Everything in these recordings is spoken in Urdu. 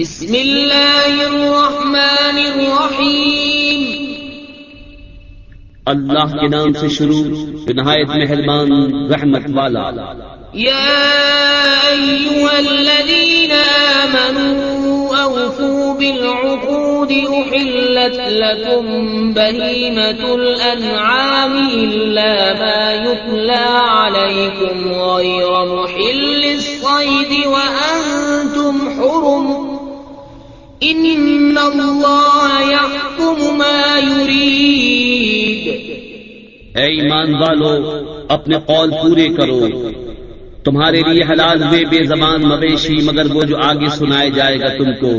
بسم اللہ الرحمن الرحیم. اللہ کے نام سے شروع نہایت مہربان رحمت والا. یا ایوہ الذین آمنوا اوفوا بالعقود احلت لکم بہیمت الانعام الا ما يتلى علیکم غیر محل الصید وانتم حرم. ان اللہ ما اے ایمان والو اپنے قول پورے کرو۔ تمہارے لیے حلال ہوئے بے زبان مویشی مگر وہ جو آگے سنائے جائے گا تم کو۔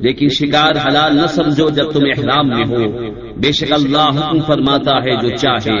لیکن شکار حلال نہ سمجھو جب تم احرام میں ہو۔ بے شک اللہ حکم فرماتا ہے جو چاہے۔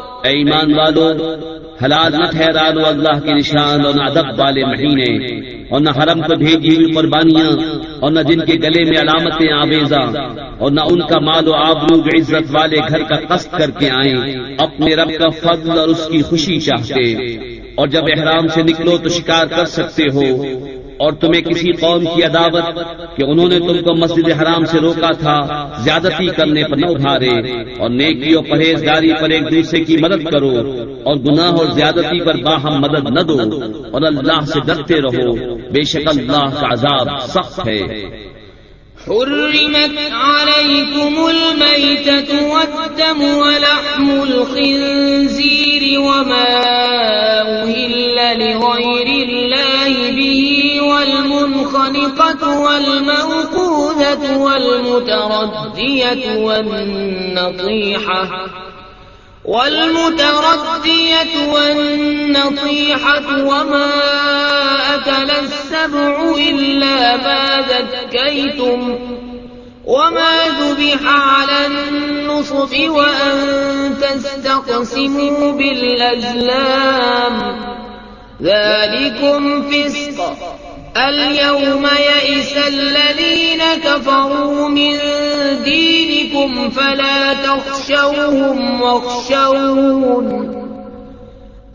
اے ایمان والو، حلال نہ ٹھہرا لو اللہ کے نشان اور نہ ادب والے مہینے اور نہ حرم کو بھیجی ہوئی قربانیاں اور نہ جن کے گلے میں علامتیں آویزاں اور نہ ان کا مال و آبرو عزت والے گھر کا قصد کر کے آئیں، اپنے رب کا فضل اور اس کی خوشی چاہتے اور جب احرام سے نکلو تو شکار کر سکتے ہو۔ اور تمہیں کسی قوم کی عداوت کہ انہوں نے تم کو مسجد حرام سے روکا تھا، زیادتی کرنے پر نہ ابھارے اور نیکی اور پرہیزگاری پر ایک دوسرے کی مدد کرو اور گناہ اور زیادتی پر باہم مدد نہ دو اور اللہ سے ڈرتے رہو۔ بے شک اللہ کا عذاب سخت ہے۔ حرمت عليكم الميتة والدم ولحم الخنزير وما أهل لغير الله به والمنخنقة والموقوذة والمتردية والنطيحة والمتردية والنطيحة وما أكل السبع إلا ما ذكيتم وما ذبح على النصف وأن تستقسموا بالأزلام ذلكم فسق. اليوم يئس الذين كفروا من دينكم فلا تخشوهم واخشون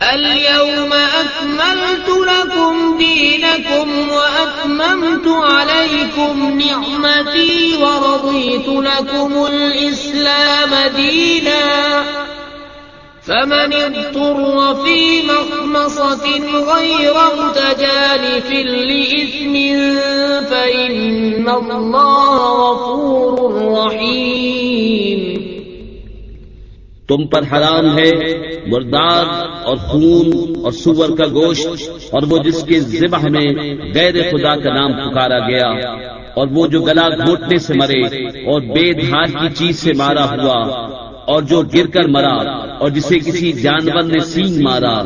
اليوم أكملت لكم دينكم وأتممت عليكم نعمتي ورضيت لكم الإسلام دينا. فمن اضطر في مخمصة غير متجانف لإثم فإن الله غفور رحيم. تم پر حرام ہے مردار اور خون اور سور کا گوشت اور وہ جس کے ذبح میں غیر خدا کا نام پکارا گیا اور وہ جو گلا گھوٹنے سے مرے اور بے دھار کی چیز سے مارا ہوا اور جو گر کر مرا اور جسے کسی جانور نے سینگ مارا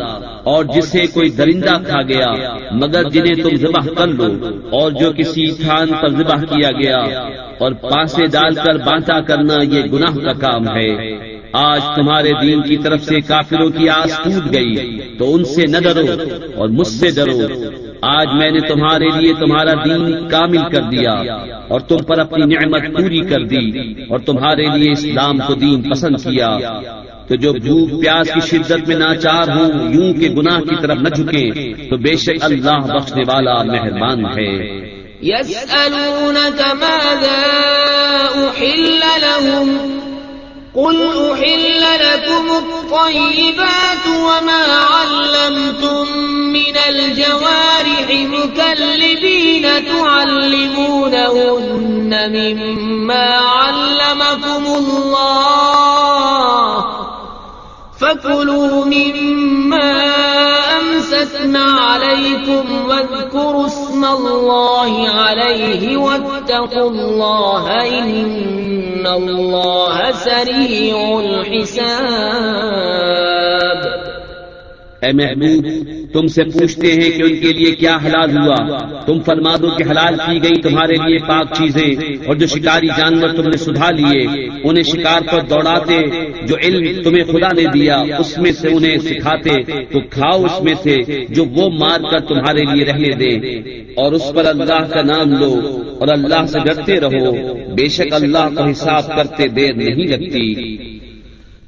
اور جسے کوئی درندہ کھا گیا، مگر جنہیں تم ذبح کر لو اور جو کسی تھان پر ذبح کیا گیا اور پاسے ڈال کر بانٹا کرنا یہ گناہ کا کام ہے۔ آج تمہارے دین کی طرف سے کافروں کی آس ٹوٹ گئی، تو ان سے نہ ڈرو اور مجھ سے ڈرو۔ آج میں نے تمہارے لیے تمہارا دین کامل کر دیا اور تم پر اپنی نعمت پوری کر دی اور تمہارے لیے اسلام کو دین پسند کیا تو جو بھوک پیاس کی شدت میں ناچار ہوں، یوں کے گناہ کی طرف نہ جھکے تو بے شک اللہ بخشنے والا مہربان ہے۔ يسألونك ماذا أحل لهم؟ قل أحل لكم الطيبات وما علمتم۔ من الجوارح مكلبين تعلمونهن مما علمكم الله فكلوا مما أمسكنا عليكم واذكروا اسم الله عليه واتقوا الله إن الله سريع الحساب اے محبوب، تم سے پوچھتے ہیں کہ ان کے لیے کیا حلال ہوا۔ تم فرما دو کہ حلال کی گئی تمہارے لیے پاک چیزیں اور جو شکاری جانور تم نے سدھا لیے، انہیں شکار پر دوڑاتے، جو علم تمہیں خدا نے دیا، اس میں سے انہیں سکھاتے۔ تو کھاؤ اس میں سے جو وہ مار کر تمہارے لیے رہنے دے۔ اور اس پر اللہ کا نام لو اور اللہ سے ڈرتے رہو۔ بے شک اللہ کا حساب کرتے دیر نہیں لگتی۔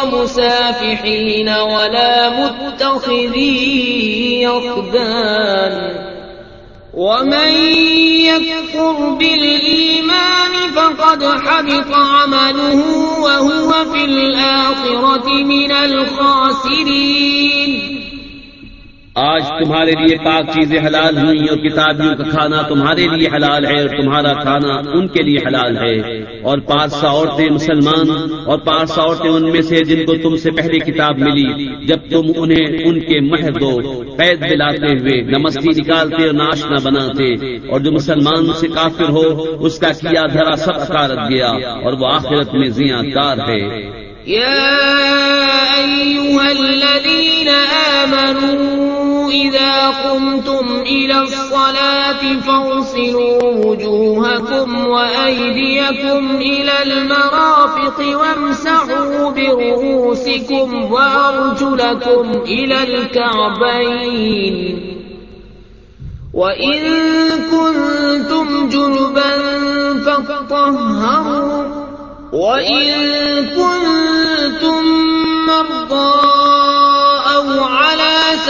غير مسافحين ولا متخذي يخدان ومن يكفر بالإيمان فقد حبط عمله وهو في الآخرة من الخاسرين. آج تمہارے لیے پاک چیزیں حلال ہوئی اور کتابیوں کا کھانا تمہارے لیے حلال ہے اور تمہارا کھانا ان کے لیے حلال ہے۔ اور پانچ سو عورتیں مسلمان اور پانچ سو عورتیں ان میں سے جن کو تم سے پہلے کتاب ملی، جب تم انہیں ان کے مہ دو، قید دلاتے ہوئے نہ مستی نکالتے اور ناش نہ بناتے۔ اور جو مسلمان سے کافر ہو، اس کا کیا دھرا سب اکارت گیا اور وہ آخرت میں زیاں کار ہے۔ يا أيها الذين آمنوا إذا قمتم إلى الصلاة فاغسلوا وجوهكم وأيديكم إلى المرافق وامسحوا برؤوسكم وأرجلكم إلى الكعبين وإن كنتم جنبا فاطهروا وإن كنتم مرضى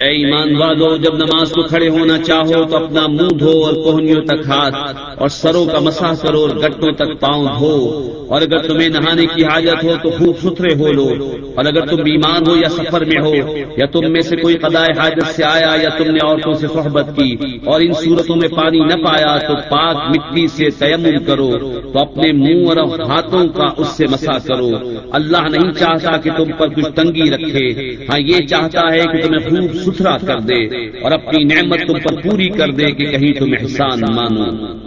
اے ایمان والو جب نماز کو کھڑے ہونا چاہو تو اپنا منہ دھو اور کوہنیوں تک ہاتھ اور سروں کا مسا کرو اور گٹوں تک پاؤں دھو۔ اور اگر تمہیں نہانے کی حاجت ہو تو خوب ستھرے ہو لو۔ اور اگر تم بیمار ہو یا سفر میں ہو، یا تم میں سے کوئی قدائے حاجت سے آیا یا تم نے عورتوں سے صحبت کی اور ان صورتوں میں پانی نہ پایا تو پاک مٹی سے تیمم کرو۔ تو اپنے منہ اور ہاتھوں کا اس سے مسا کرو۔ اللہ نہیں چاہتا کہ تم پر کچھ تنگی رکھے۔ ہاں یہ چاہتا ہے کہ تمہیں خوب ستھرا کر دے اور اپنی نعمت تم پر پوری کر دے کہ کہیں تم احسان مانو۔